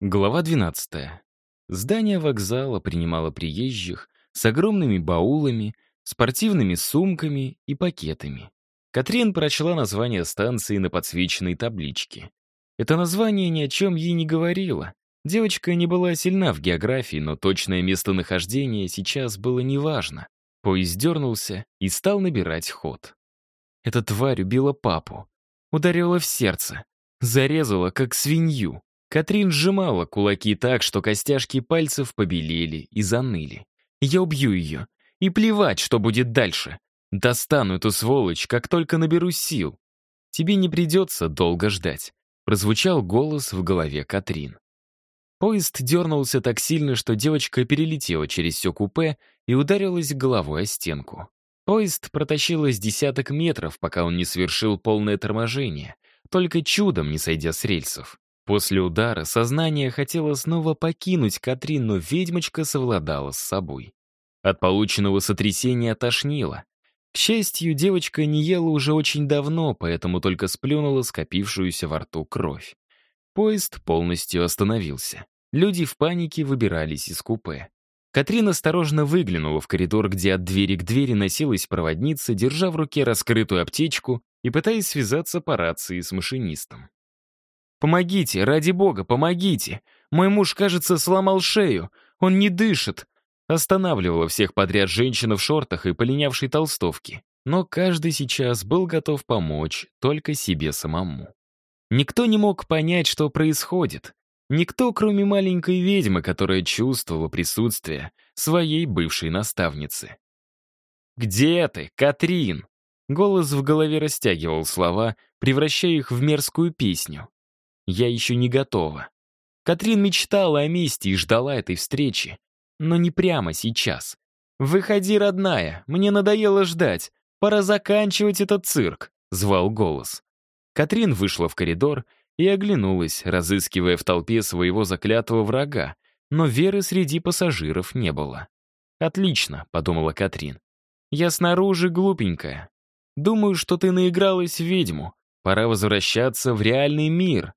Глава 12. Здание вокзала принимало приезжих с огромными баулами, спортивными сумками и пакетами. Катрин прочла название станции на подсвеченной табличке. Это название ни о чем ей не говорило. Девочка не была сильна в географии, но точное местонахождение сейчас было неважно. Поезд дернулся и стал набирать ход. Эта тварь убила папу. Ударила в сердце. Зарезала, как свинью. Катрин сжимала кулаки так, что костяшки пальцев побелели и заныли. «Я убью ее. И плевать, что будет дальше. Достану эту сволочь, как только наберу сил. Тебе не придется долго ждать», — прозвучал голос в голове Катрин. Поезд дернулся так сильно, что девочка перелетела через все купе и ударилась головой о стенку. Поезд протащило с десяток метров, пока он не совершил полное торможение, только чудом не сойдя с рельсов. После удара сознание хотело снова покинуть Катрин, но ведьмочка совладала с собой. От полученного сотрясения тошнило. К счастью, девочка не ела уже очень давно, поэтому только сплюнула скопившуюся во рту кровь. Поезд полностью остановился. Люди в панике выбирались из купе. Катрин осторожно выглянула в коридор, где от двери к двери носилась проводница, держа в руке раскрытую аптечку и пытаясь связаться по рации с машинистом. «Помогите, ради бога, помогите! Мой муж, кажется, сломал шею. Он не дышит!» Останавливала всех подряд женщина в шортах и полинявшей толстовке. Но каждый сейчас был готов помочь только себе самому. Никто не мог понять, что происходит. Никто, кроме маленькой ведьмы, которая чувствовала присутствие своей бывшей наставницы. «Где ты, Катрин?» Голос в голове растягивал слова, превращая их в мерзкую песню. Я еще не готова. Катрин мечтала о месте и ждала этой встречи. Но не прямо сейчас. «Выходи, родная, мне надоело ждать. Пора заканчивать этот цирк», — звал голос. Катрин вышла в коридор и оглянулась, разыскивая в толпе своего заклятого врага, но Веры среди пассажиров не было. «Отлично», — подумала Катрин. «Я снаружи глупенькая. Думаю, что ты наигралась в ведьму. Пора возвращаться в реальный мир.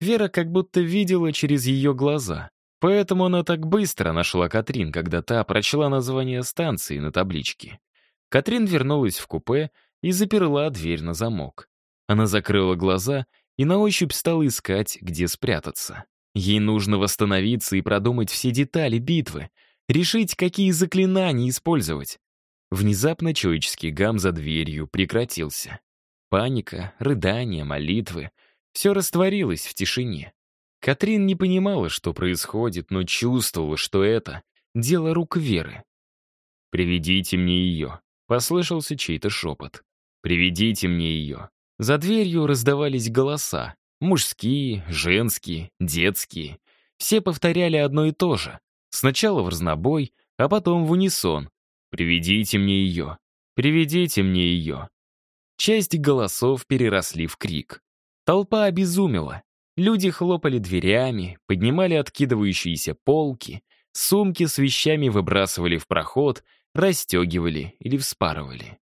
Вера как будто видела через ее глаза. Поэтому она так быстро нашла Катрин, когда та прочла название станции на табличке. Катрин вернулась в купе и заперла дверь на замок. Она закрыла глаза и на ощупь стала искать, где спрятаться. Ей нужно восстановиться и продумать все детали битвы, решить, какие заклинания использовать. Внезапно человеческий гам за дверью прекратился. Паника, рыдания, молитвы — все растворилось в тишине. Катрин не понимала, что происходит, но чувствовала, что это дело рук Веры. «Приведите мне ее», — послышался чей-то шепот. «Приведите мне ее». За дверью раздавались голоса. Мужские, женские, детские. Все повторяли одно и то же. Сначала в разнобой, а потом в унисон. «Приведите мне ее! Приведите мне ее!» Часть голосов переросли в крик. Толпа обезумела. Люди хлопали дверями, поднимали откидывающиеся полки, сумки с вещами выбрасывали в проход, расстегивали или вспарывали.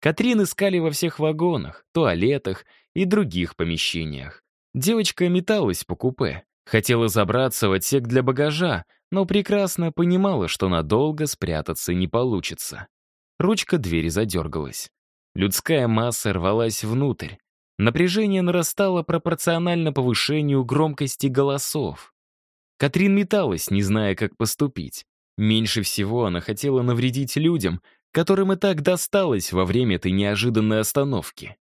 Катрин искали во всех вагонах, туалетах и других помещениях. Девочка металась по купе, хотела забраться в отсек для багажа, но прекрасно понимала, что надолго спрятаться не получится. Ручка двери задергалась. Людская масса рвалась внутрь. Напряжение нарастало пропорционально повышению громкости голосов. Катрин металась, не зная, как поступить. Меньше всего она хотела навредить людям, которым и так досталось во время этой неожиданной остановки.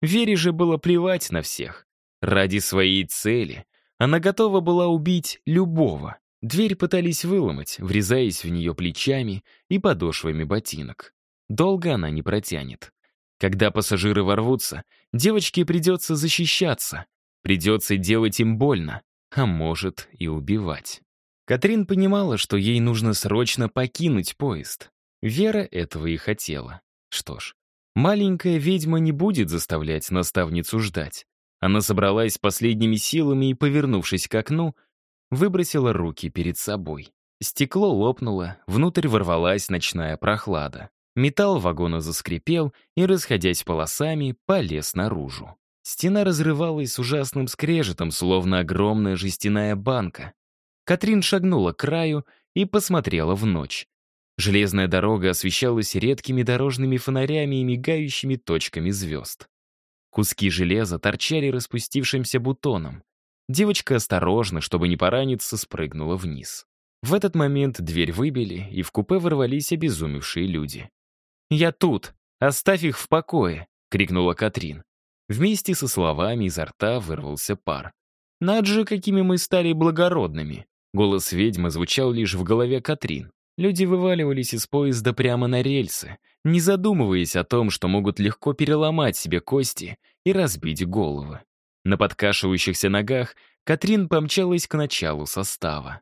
Вере же было плевать на всех. Ради своей цели она готова была убить любого. Дверь пытались выломать, врезаясь в нее плечами и подошвами ботинок. Долго она не протянет. Когда пассажиры ворвутся, девочке придется защищаться, придется делать им больно, а может и убивать. Катрин понимала, что ей нужно срочно покинуть поезд. Вера этого и хотела. Что ж, маленькая ведьма не будет заставлять наставницу ждать. Она собралась последними силами и, повернувшись к окну, выбросила руки перед собой. Стекло лопнуло, внутрь ворвалась ночная прохлада. Металл вагона заскрипел и, расходясь полосами, полез наружу. Стена разрывалась с ужасным скрежетом, словно огромная жестяная банка. Катрин шагнула к краю и посмотрела в ночь. Железная дорога освещалась редкими дорожными фонарями и мигающими точками звезд. Куски железа торчали распустившимся бутоном. Девочка осторожно, чтобы не пораниться, спрыгнула вниз. В этот момент дверь выбили, и в купе ворвались обезумевшие люди. «Я тут! Оставь их в покое!» — крикнула Катрин. Вместе со словами изо рта вырвался пар. «Над же, какими мы стали благородными!» Голос ведьмы звучал лишь в голове Катрин. Люди вываливались из поезда прямо на рельсы, не задумываясь о том, что могут легко переломать себе кости и разбить головы. На подкашивающихся ногах Катрин помчалась к началу состава.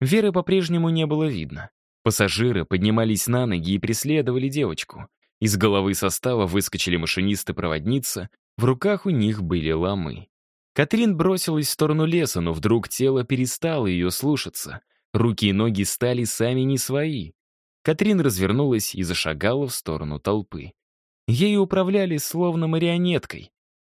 Веры по-прежнему не было видно. Пассажиры поднимались на ноги и преследовали девочку. Из головы состава выскочили машинист и проводница, в руках у них были ломы. Катрин бросилась в сторону леса, но вдруг тело перестало ее слушаться. Руки и ноги стали сами не свои. Катрин развернулась и зашагала в сторону толпы. Ею управляли словно марионеткой.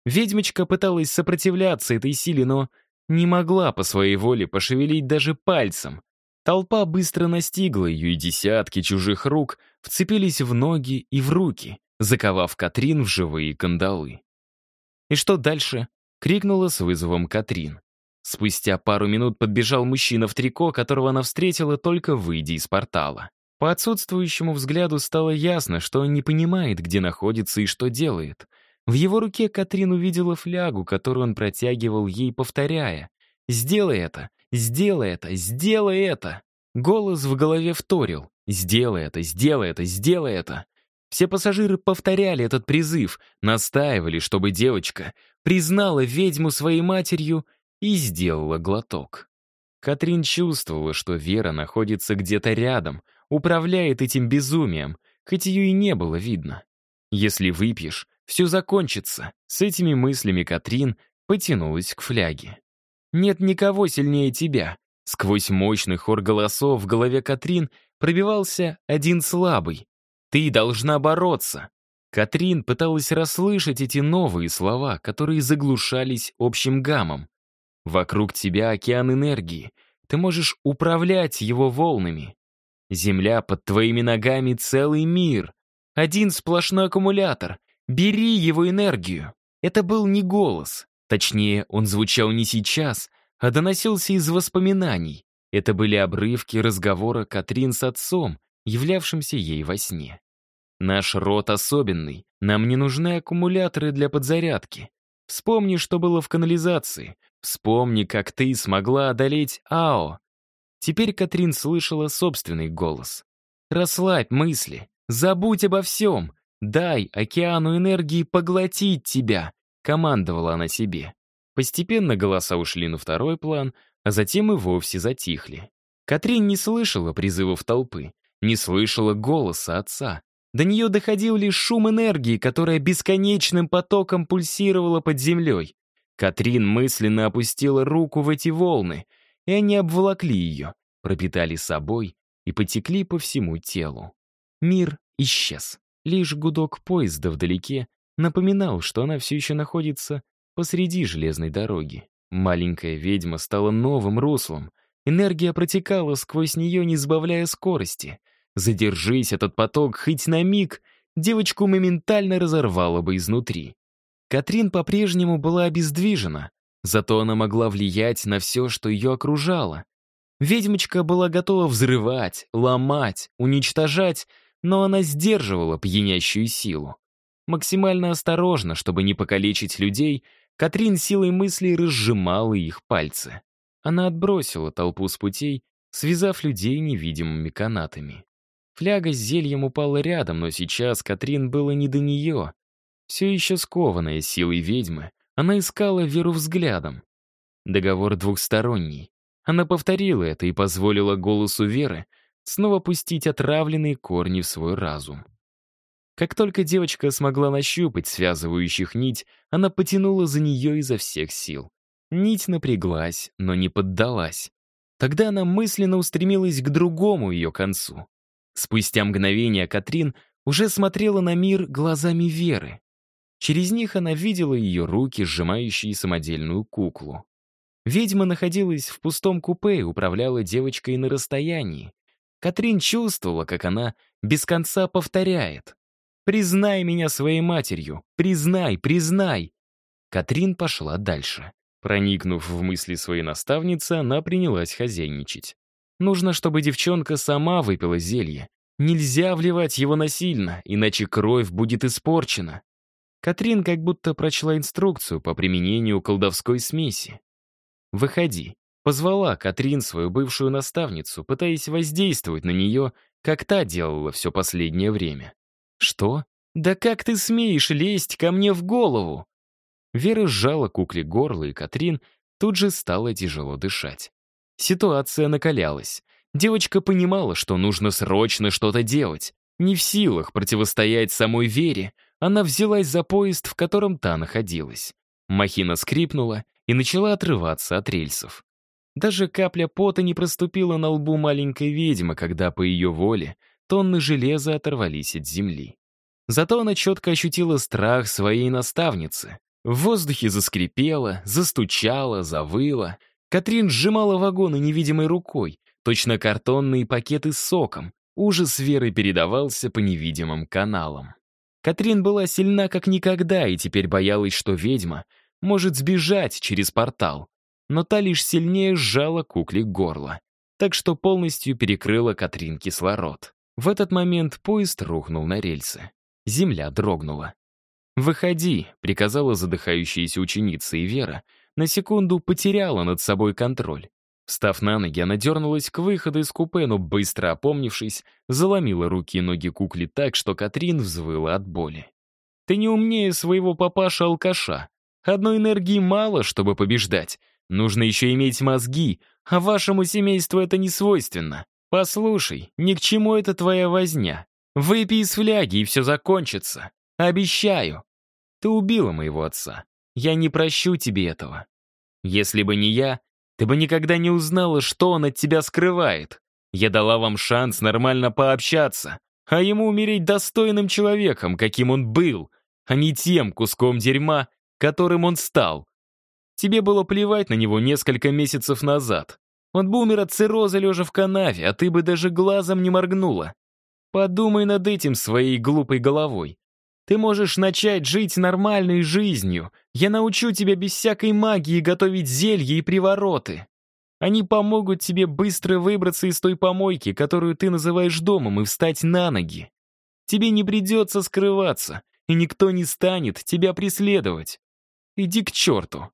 Ведьмочка пыталась сопротивляться этой силе, но не могла по своей воле пошевелить даже пальцем. Толпа быстро настигла ее, и десятки чужих рук вцепились в ноги и в руки, заковав Катрин в живые кандалы. «И что дальше?» — крикнула с вызовом Катрин. Спустя пару минут подбежал мужчина в трико, которого она встретила, только выйдя из портала. По отсутствующему взгляду стало ясно, что он не понимает, где находится и что делает — в его руке Катрин увидела флягу, которую он протягивал ей, повторяя «Сделай это! Сделай это! Сделай это!» Голос в голове вторил «Сделай это! Сделай это! Сделай это!» Все пассажиры повторяли этот призыв, настаивали, чтобы девочка признала ведьму своей матерью и сделала глоток. Катрин чувствовала, что Вера находится где-то рядом, управляет этим безумием, хоть ее и не было видно. Если выпьешь, все закончится. С этими мыслями Катрин потянулась к фляге. «Нет никого сильнее тебя». Сквозь мощный хор голосов в голове Катрин пробивался один слабый. «Ты должна бороться». Катрин пыталась расслышать эти новые слова, которые заглушались общим гамом. «Вокруг тебя океан энергии. Ты можешь управлять его волнами. Земля под твоими ногами — целый мир. Один сплошной аккумулятор. Бери его энергию. Это был не голос. Точнее, он звучал не сейчас, а доносился из воспоминаний. Это были обрывки разговора Катрин с отцом, являвшимся ей во сне. Наш род особенный, нам не нужны аккумуляторы для подзарядки. Вспомни, что было в канализации. Вспомни, как ты смогла одолеть Ао. Теперь Катрин слышала собственный голос. Расслабь мысли, забудь обо всем, «Дай океану энергии поглотить тебя!» — командовала она себе. Постепенно голоса ушли на второй план, а затем и вовсе затихли. Катрин не слышала призывов толпы, не слышала голоса отца. До нее доходил лишь шум энергии, которая бесконечным потоком пульсировала под землей. Катрин мысленно опустила руку в эти волны, и они обволокли ее, пропитали собой и потекли по всему телу. Мир исчез. Лишь гудок поезда вдалеке напоминал, что она все еще находится посреди железной дороги. Маленькая ведьма стала новым руслом. Энергия протекала сквозь нее, не сбавляя скорости. Задержись этот поток хоть на миг, девочку моментально разорвало бы изнутри. Катрин по-прежнему была обездвижена, зато она могла влиять на все, что ее окружало. Ведьмочка была готова взрывать, ломать, уничтожать, но она сдерживала пьянящую силу. Максимально осторожно, чтобы не покалечить людей, Катрин силой мыслей разжимала их пальцы. Она отбросила толпу с путей, связав людей невидимыми канатами. Фляга с зельем упала рядом, но сейчас Катрин было не до нее. Все еще скованная силой ведьмы, она искала веру взглядом. Договор двухсторонний. Она повторила это и позволила голосу Веры снова пустить отравленные корни в свой разум. Как только девочка смогла нащупать связывающих нить, она потянула за нее изо всех сил. Нить напряглась, но не поддалась. Тогда она мысленно устремилась к другому ее концу. Спустя мгновение Катрин уже смотрела на мир глазами Веры. Через них она видела ее руки, сжимающие самодельную куклу. Ведьма находилась в пустом купе и управляла девочкой на расстоянии. Катрин чувствовала, как она без конца повторяет. «Признай меня своей матерью! Признай, признай!» Катрин пошла дальше. Проникнув в мысли своей наставницы, она принялась хозяйничать. Нужно, чтобы девчонка сама выпила зелье. Нельзя вливать его насильно, иначе кровь будет испорчена. Катрин как будто прочла инструкцию по применению колдовской смеси. «Выходи», — позвала Катрин свою бывшую наставницу, пытаясь воздействовать на нее, как та делала все последнее время. «Что? Да как ты смеешь лезть ко мне в голову?» Вера сжала кукле горло, и Катрин тут же стала тяжело дышать. Ситуация накалялась. Девочка понимала, что нужно срочно что-то делать. Не в силах противостоять самой Вере, она взялась за поезд, в котором та находилась. Махина скрипнула и начала отрываться от рельсов. Даже капля пота не проступила на лбу маленькой ведьмы, когда по ее воле тонны железа оторвались от земли. Зато она четко ощутила страх своей наставницы. В воздухе заскрипело, застучало, завыло. Катрин сжимала вагоны невидимой рукой, точно картонные пакеты с соком. Ужас Веры передавался по невидимым каналам. Катрин была сильна как никогда и теперь боялась, что ведьма может сбежать через портал. Но та лишь сильнее сжала кукле горло, так что полностью перекрыла Катрин кислород. В этот момент поезд рухнул на рельсы. Земля дрогнула. «Выходи», — приказала задыхающаяся ученица, и Вера на секунду потеряла над собой контроль. Встав на ноги, она дернулась к выходу из купе, но, быстро опомнившись, заломила руки и ноги кукле так, что Катрин взвыла от боли. «Ты не умнее своего папаша-алкаша. Одной энергии мало, чтобы побеждать. Нужно еще иметь мозги, а вашему семейству это не свойственно. Послушай, ни к чему это твоя возня. Выпей из фляги, и все закончится. Обещаю. Ты убила моего отца. Я не прощу тебе этого. Если бы не я, ты бы никогда не узнала, что он от тебя скрывает. Я дала вам шанс нормально пообщаться, а ему умереть достойным человеком, каким он был, а не тем куском дерьма, которым он стал. Тебе было плевать на него несколько месяцев назад. Он бы умер от цирроза лежа в канаве, а ты бы даже глазом не моргнула. Подумай над этим своей глупой головой. Ты можешь начать жить нормальной жизнью. Я научу тебя без всякой магии готовить зелья и привороты. Они помогут тебе быстро выбраться из той помойки, которую ты называешь домом, и встать на ноги. Тебе не придется скрываться, и никто не станет тебя преследовать. Иди к черту!»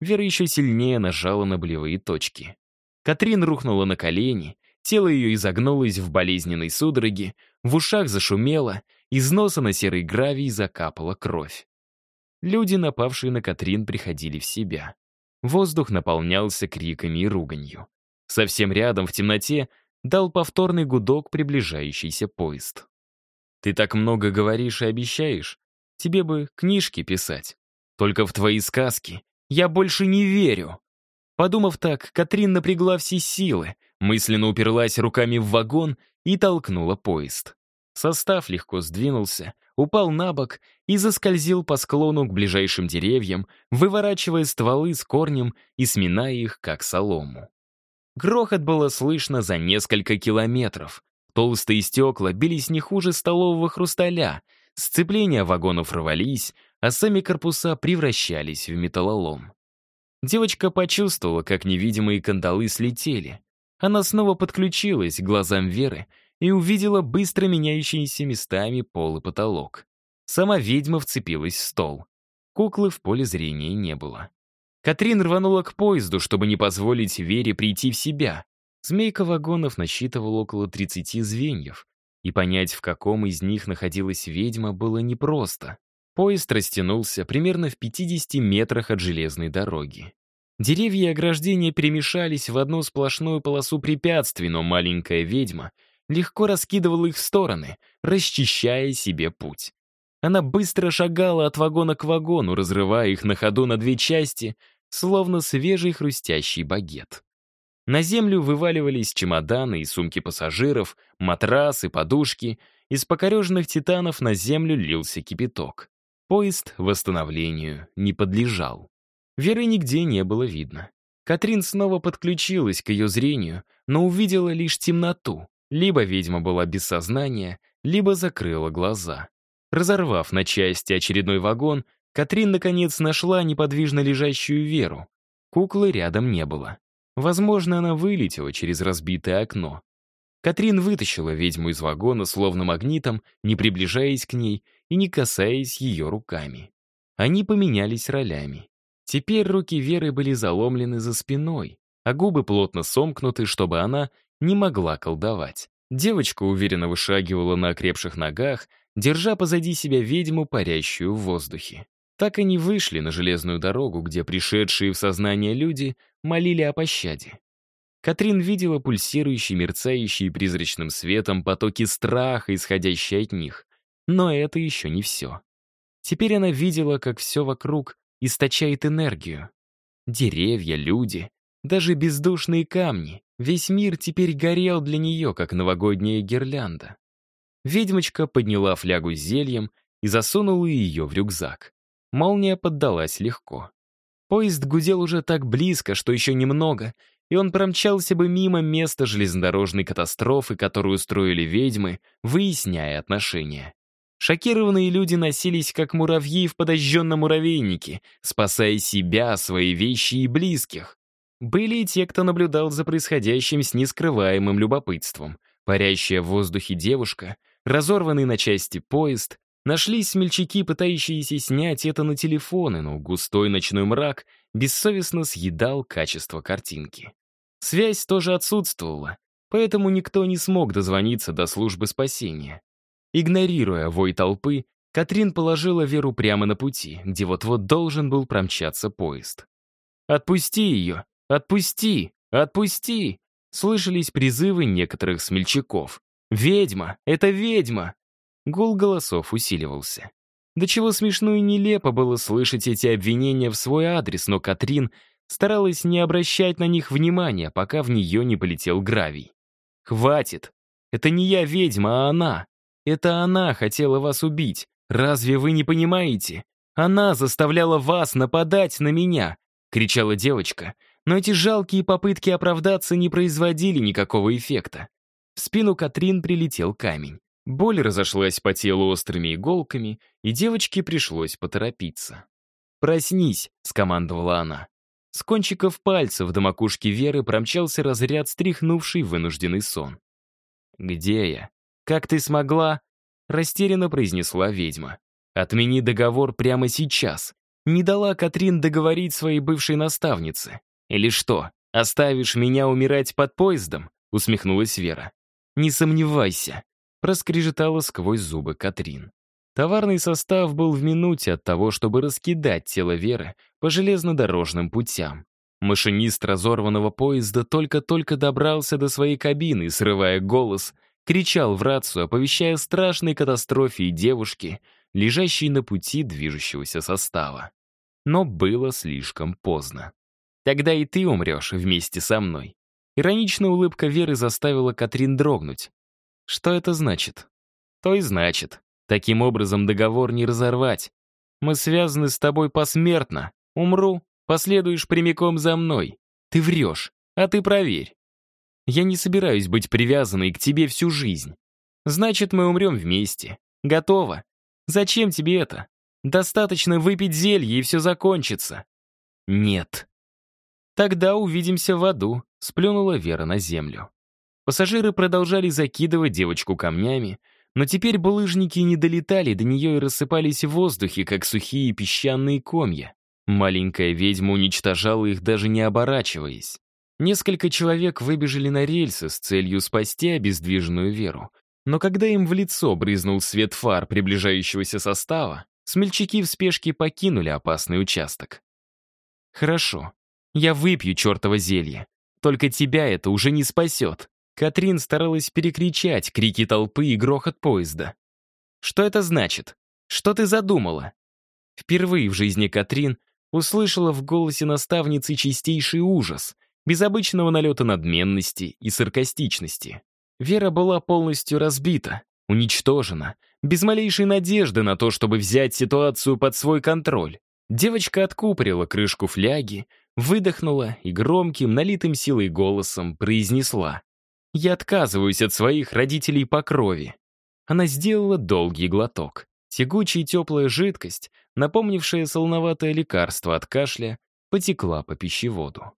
Вера еще сильнее нажала на болевые точки. Катрин рухнула на колени, тело ее изогнулось в болезненной судороге, в ушах зашумело, из носа на серый гравий закапала кровь. Люди, напавшие на Катрин, приходили в себя. Воздух наполнялся криками и руганью. Совсем рядом, в темноте, дал повторный гудок приближающийся поезд. «Ты так много говоришь и обещаешь. Тебе бы книжки писать». Только в твои сказки я больше не верю. Подумав так, Катрин напрягла все силы, мысленно уперлась руками в вагон и толкнула поезд. Состав легко сдвинулся, упал на бок и заскользил по склону к ближайшим деревьям, выворачивая стволы с корнем и сминая их, как солому. Грохот было слышно за несколько километров. Толстые стекла бились не хуже столового хрусталя, сцепления вагонов рвались, а сами корпуса превращались в металлолом. Девочка почувствовала, как невидимые кандалы слетели. Она снова подключилась к глазам Веры и увидела быстро меняющиеся местами пол и потолок. Сама ведьма вцепилась в стол. Куклы в поле зрения не было. Катрин рванула к поезду, чтобы не позволить Вере прийти в себя. Змейка вагонов насчитывала около 30 звеньев, и понять, в каком из них находилась ведьма, было непросто. Поезд растянулся примерно в 50 метрах от железной дороги. Деревья и ограждения перемешались в одну сплошную полосу препятствий, но маленькая ведьма легко раскидывала их в стороны, расчищая себе путь. Она быстро шагала от вагона к вагону, разрывая их на ходу на две части, словно свежий хрустящий багет. На землю вываливались чемоданы и сумки пассажиров, матрасы, подушки. Из покореженных титанов на землю лился кипяток. Поезд восстановлению не подлежал. Веры нигде не было видно. Катрин снова подключилась к ее зрению, но увидела лишь темноту. Либо ведьма была без сознания, либо закрыла глаза. Разорвав на части очередной вагон, Катрин наконец нашла неподвижно лежащую Веру. Куклы рядом не было. Возможно, она вылетела через разбитое окно. Катрин вытащила ведьму из вагона словно магнитом, не приближаясь к ней и не касаясь ее руками. Они поменялись ролями. Теперь руки Веры были заломлены за спиной, а губы плотно сомкнуты, чтобы она не могла колдовать. Девочка уверенно вышагивала на окрепших ногах, держа позади себя ведьму, парящую в воздухе. Так они вышли на железную дорогу, где пришедшие в сознание люди молили о пощаде. Катрин видела пульсирующие, мерцающие призрачным светом потоки страха, исходящие от них. Но это еще не все. Теперь она видела, как все вокруг источает энергию. Деревья, люди, даже бездушные камни. Весь мир теперь горел для нее, как новогодняя гирлянда. Ведьмочка подняла флягу с зельем и засунула ее в рюкзак. Молния поддалась легко. Поезд гудел уже так близко, что еще немного, и он промчался бы мимо места железнодорожной катастрофы, которую устроили ведьмы, выясняя отношения. Шокированные люди носились, как муравьи в подожженном муравейнике, спасая себя, свои вещи и близких. Были и те, кто наблюдал за происходящим с нескрываемым любопытством. Парящая в воздухе девушка, разорванный на части поезд, нашлись смельчаки, пытающиеся снять это на телефоны, но густой ночной мрак бессовестно съедал качество картинки. Связь тоже отсутствовала, поэтому никто не смог дозвониться до службы спасения. Игнорируя вой толпы, Катрин положила Веру прямо на пути, где вот-вот должен был промчаться поезд. «Отпусти ее! Отпусти! Отпусти!» Слышались призывы некоторых смельчаков. «Ведьма! Это ведьма!» Гул голосов усиливался. До чего смешно и нелепо было слышать эти обвинения в свой адрес, но Катрин старалась не обращать на них внимания, пока в нее не полетел гравий. «Хватит! Это не я ведьма, а она! Это она хотела вас убить! Разве вы не понимаете? Она заставляла вас нападать на меня!» — кричала девочка, но эти жалкие попытки оправдаться не производили никакого эффекта. В спину Катрин прилетел камень. Боль разошлась по телу острыми иголками, и девочке пришлось поторопиться. «Проснись», — скомандовала она. С кончиков пальцев до макушки Веры промчался разряд, стряхнувший вынужденный сон. «Где я? Как ты смогла?» — растерянно произнесла ведьма. «Отмени договор прямо сейчас». Не дала Катрин договорить своей бывшей наставнице. «Или что, оставишь меня умирать под поездом?» — усмехнулась Вера. «Не сомневайся», — проскрежетала сквозь зубы Катрин. Товарный состав был в минуте от того, чтобы раскидать тело Веры по железнодорожным путям. Машинист разорванного поезда только-только добрался до своей кабины, срывая голос, кричал в рацию, оповещая о страшной катастрофе и девушке, лежащей на пути движущегося состава. Но было слишком поздно. «Тогда и ты умрешь вместе со мной». Ироничная улыбка Веры заставила Катрин дрогнуть. «Что это значит?» «То и значит. Таким образом договор не разорвать. Мы связаны с тобой посмертно. Умру, последуешь прямиком за мной. Ты врешь, а ты проверь. Я не собираюсь быть привязанной к тебе всю жизнь. Значит, мы умрем вместе. Готово. Зачем тебе это? Достаточно выпить зелье, и все закончится. Нет. Тогда увидимся в аду, сплюнула Вера на землю. Пассажиры продолжали закидывать девочку камнями, но теперь булыжники не долетали до нее и рассыпались в воздухе, как сухие песчаные комья. Маленькая ведьма уничтожала их, даже не оборачиваясь. Несколько человек выбежали на рельсы с целью спасти обездвиженную Веру. Но когда им в лицо брызнул свет фар приближающегося состава, смельчаки в спешке покинули опасный участок. «Хорошо, я выпью чертово зелье. Только тебя это уже не спасет», Катрин старалась перекричать крики толпы и грохот поезда. «Что это значит? Что ты задумала?» Впервые в жизни Катрин услышала в голосе наставницы чистейший ужас, без обычного налета надменности и саркастичности. Вера была полностью разбита, уничтожена, без малейшей надежды на то, чтобы взять ситуацию под свой контроль. Девочка откупорила крышку фляги, выдохнула и громким, налитым силой голосом произнесла. «Я отказываюсь от своих родителей по крови». Она сделала долгий глоток. Тягучая теплая жидкость, напомнившая солоноватое лекарство от кашля, потекла по пищеводу.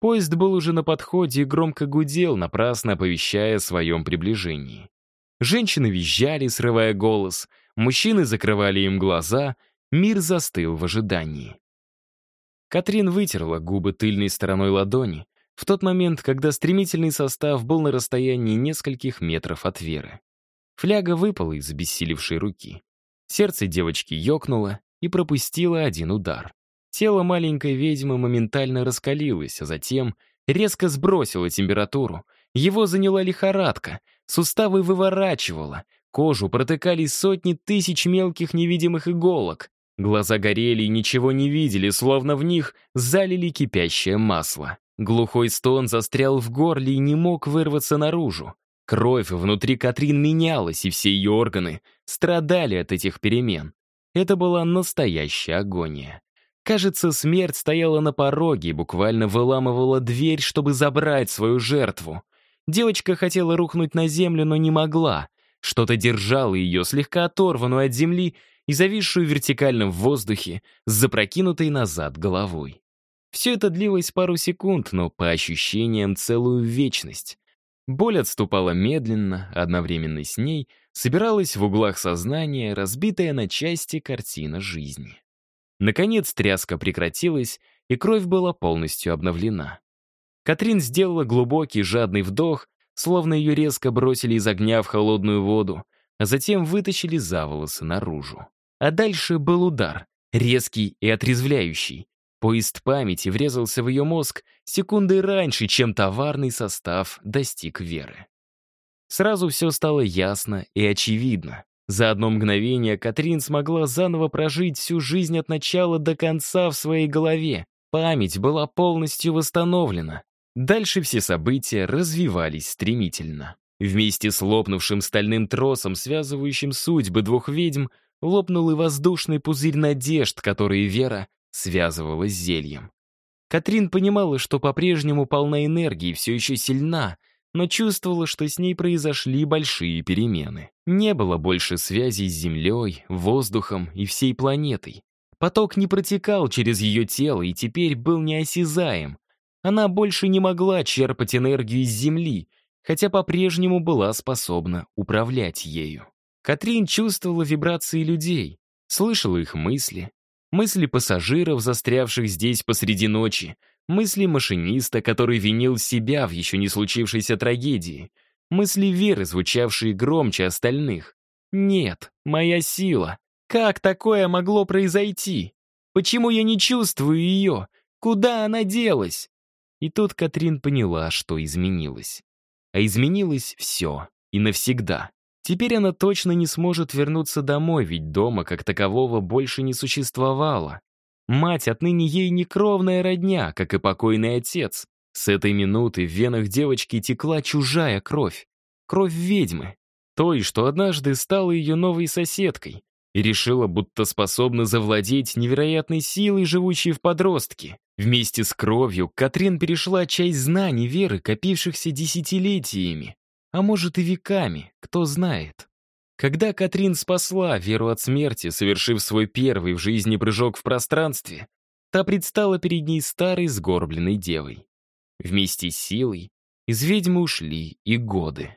Поезд был уже на подходе и громко гудел, напрасно оповещая о своем приближении. Женщины визжали, срывая голос, мужчины закрывали им глаза, мир застыл в ожидании. Катрин вытерла губы тыльной стороной ладони в тот момент, когда стремительный состав был на расстоянии нескольких метров от Веры. Фляга выпала из обессилевшей руки. Сердце девочки ёкнуло и пропустило один удар. Тело маленькой ведьмы моментально раскалилось, а затем резко сбросило температуру. Его заняла лихорадка, суставы выворачивало, кожу протыкали сотни тысяч мелких невидимых иголок. Глаза горели и ничего не видели, словно в них залили кипящее масло. Глухой стон застрял в горле и не мог вырваться наружу. Кровь внутри Катрин менялась, и все ее органы страдали от этих перемен. Это была настоящая агония. Кажется, смерть стояла на пороге и буквально выламывала дверь, чтобы забрать свою жертву. Девочка хотела рухнуть на землю, но не могла. Что-то держало ее, слегка оторванную от земли и зависшую вертикально в воздухе, с запрокинутой назад головой. Все это длилось пару секунд, но по ощущениям целую вечность. Боль отступала медленно, одновременно с ней собиралась в углах сознания разбитая на части картина жизни. Наконец тряска прекратилась, и кровь была полностью обновлена. Катрин сделала глубокий жадный вдох, словно ее резко бросили из огня в холодную воду, а затем вытащили за волосы наружу. А дальше был удар, резкий и отрезвляющий. Поезд памяти врезался в ее мозг секунды раньше, чем товарный состав достиг веры. Сразу все стало ясно и очевидно. За одно мгновение Катрин смогла заново прожить всю жизнь от начала до конца в своей голове. Память была полностью восстановлена. Дальше все события развивались стремительно. Вместе с лопнувшим стальным тросом, связывающим судьбы двух ведьм, лопнул и воздушный пузырь надежд, которые Вера связывала с зельем. Катрин понимала, что по-прежнему полна энергии, все еще сильна, но чувствовала, что с ней произошли большие перемены. Не было больше связи с Землей, воздухом и всей планетой. Поток не протекал через ее тело и теперь был неосязаем. Она больше не могла черпать энергию из Земли, хотя по-прежнему была способна управлять ею. Катрин чувствовала вибрации людей, слышала их мысли, мысли пассажиров, застрявших здесь посреди ночи, мысли машиниста, который винил себя в еще не случившейся трагедии, мысли Веры, звучавшие громче остальных. «Нет, моя сила. Как такое могло произойти? Почему я не чувствую ее? Куда она делась?» И тут Катрин поняла, что изменилось. А изменилось все. И навсегда. Теперь она точно не сможет вернуться домой, ведь дома как такового больше не существовало. Мать отныне ей не кровная родня, как и покойный отец. С этой минуты в венах девочки текла чужая кровь. Кровь ведьмы. Той, что однажды стала ее новой соседкой и решила, будто способна завладеть невероятной силой, живущей в подростке. Вместе с кровью Катрин перешла часть знаний веры, копившихся десятилетиями а может и веками, кто знает. Когда Катрин спасла Веру от смерти, совершив свой первый в жизни прыжок в пространстве, та предстала перед ней старой сгорбленной девой. Вместе с силой из ведьмы ушли и годы.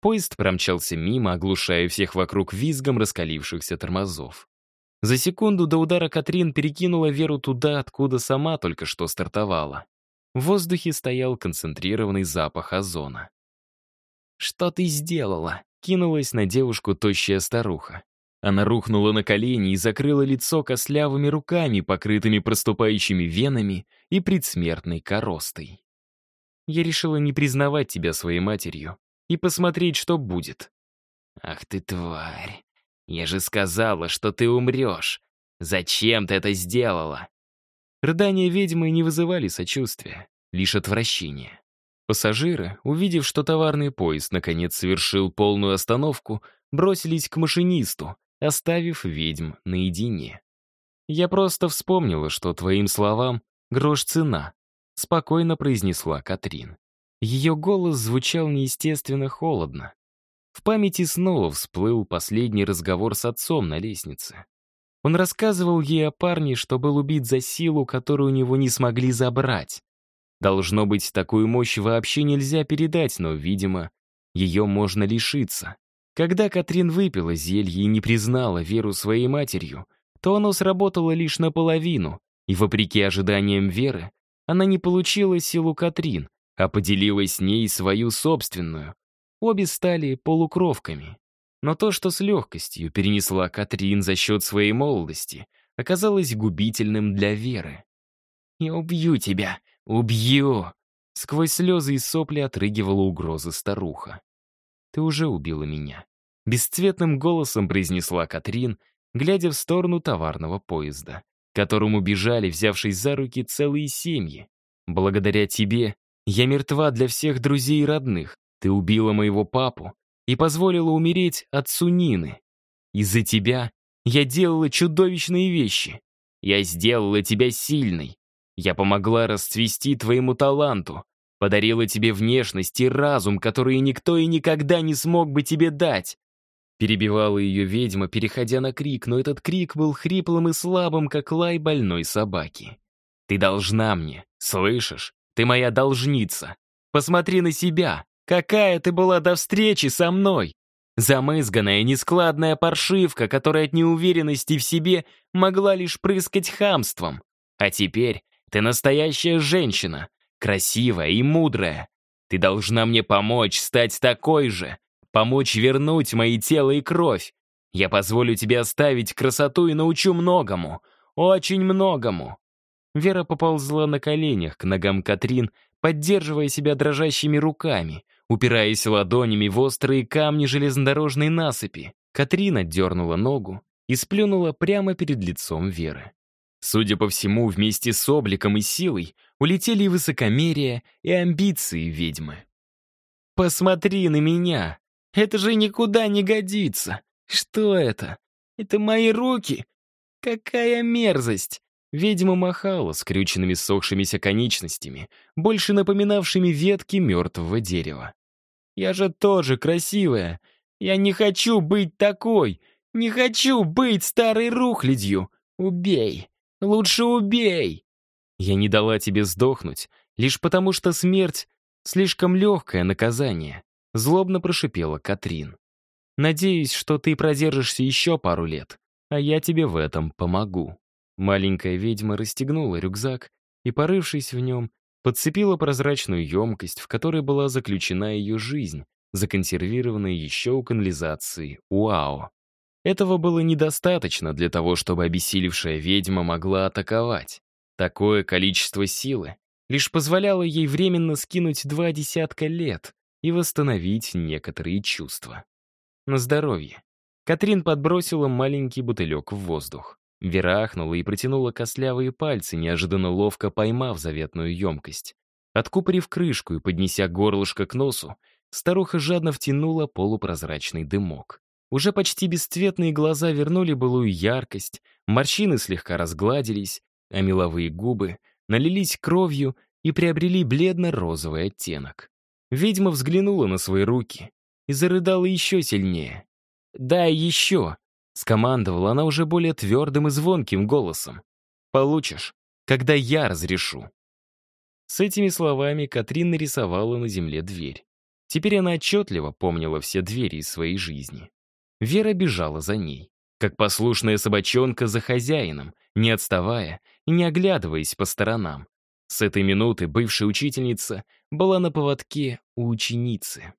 Поезд промчался мимо, оглушая всех вокруг визгом раскалившихся тормозов. За секунду до удара Катрин перекинула Веру туда, откуда сама только что стартовала. В воздухе стоял концентрированный запах озона. «Что ты сделала?» — кинулась на девушку тощая старуха. Она рухнула на колени и закрыла лицо кослявыми руками, покрытыми проступающими венами и предсмертной коростой. «Я решила не признавать тебя своей матерью и посмотреть, что будет». «Ах ты тварь! Я же сказала, что ты умрешь! Зачем ты это сделала?» Рыдания ведьмы не вызывали сочувствия, лишь отвращение. Пассажиры, увидев, что товарный поезд наконец совершил полную остановку, бросились к машинисту, оставив ведьм наедине. Я просто вспомнила, что твоим словам грош цена», — спокойно произнесла Катрин. Ее голос звучал неестественно холодно. В памяти снова всплыл последний разговор с отцом на лестнице. Он рассказывал ей о парне, что был убит за силу, которую у него не смогли забрать. Должно быть, такую мощь вообще нельзя передать, но, видимо, ее можно лишиться. Когда Катрин выпила зелье и не признала Веру своей матерью, то оно сработало лишь наполовину, и, вопреки ожиданиям Веры, она не получила силу Катрин, а поделилась с ней свою собственную. Обе стали полукровками. Но то, что с легкостью перенесла Катрин за счет своей молодости, оказалось губительным для Веры. «Я убью тебя! Убью!» Сквозь слезы и сопли отрыгивала угрозы старуха. «Ты уже убила меня», — бесцветным голосом произнесла Катрин, глядя в сторону товарного поезда, которому бежали, взявшись за руки, целые семьи. «Благодаря тебе я мертва для всех друзей и родных. Ты убила моего папу и позволила умереть отцу Нины. Из-за тебя я делала чудовищные вещи. Я сделала тебя сильной. Я помогла расцвести твоему таланту, подарила тебе внешность и разум, которые никто и никогда не смог бы тебе дать. Перебивала ее ведьма, переходя на крик, но этот крик был хриплым и слабым, как лай больной собаки. «Ты должна мне, слышишь? Ты моя должница. Посмотри на себя. Какая ты была до встречи со мной. Замызганная, нескладная паршивка, которая от неуверенности в себе могла лишь прыскать хамством. А теперь ты настоящая женщина, красивая и мудрая. Ты должна мне помочь стать такой же, помочь вернуть мои тело и кровь. Я позволю тебе оставить красоту и научу многому, очень многому. Вера поползла на коленях к ногам Катрин, поддерживая себя дрожащими руками, упираясь ладонями в острые камни железнодорожной насыпи. Катрин отдернула ногу и сплюнула прямо перед лицом Веры. Судя по всему, вместе с обликом и силой улетели и высокомерие, и амбиции ведьмы. «Посмотри на меня! Это же никуда не годится! Что это? Это мои руки? Какая мерзость! Ведьма махала скрюченными сохшимися конечностями, больше напоминавшими ветки мертвого дерева. «Я же тоже красивая! Я не хочу быть такой! Не хочу быть старой рухлядью! Убей! Лучше убей!» «Я не дала тебе сдохнуть, лишь потому что смерть — слишком легкое наказание», — злобно прошипела Катрин. «Надеюсь, что ты продержишься еще пару лет, а я тебе в этом помогу». Маленькая ведьма расстегнула рюкзак и, порывшись в нем, подцепила прозрачную емкость, в которой была заключена ее жизнь, законсервированная еще у канализации УАО. Этого было недостаточно для того, чтобы обессилевшая ведьма могла атаковать. Такое количество силы лишь позволяло ей временно скинуть два десятка лет и восстановить некоторые чувства. На здоровье. Катрин подбросила маленький бутылек в воздух. Вера ахнула и протянула костлявые пальцы, неожиданно ловко поймав заветную емкость. Откупорив крышку и поднеся горлышко к носу, старуха жадно втянула полупрозрачный дымок. Уже почти бесцветные глаза вернули былую яркость, морщины слегка разгладились, а меловые губы налились кровью и приобрели бледно-розовый оттенок. Ведьма взглянула на свои руки и зарыдала еще сильнее. «Дай еще!» Скомандовала она уже более твердым и звонким голосом. «Получишь, когда я разрешу». С этими словами Катрин нарисовала на земле дверь. Теперь она отчетливо помнила все двери из своей жизни. Вера бежала за ней, как послушная собачонка за хозяином, не отставая и не оглядываясь по сторонам. С этой минуты бывшая учительница была на поводке у ученицы.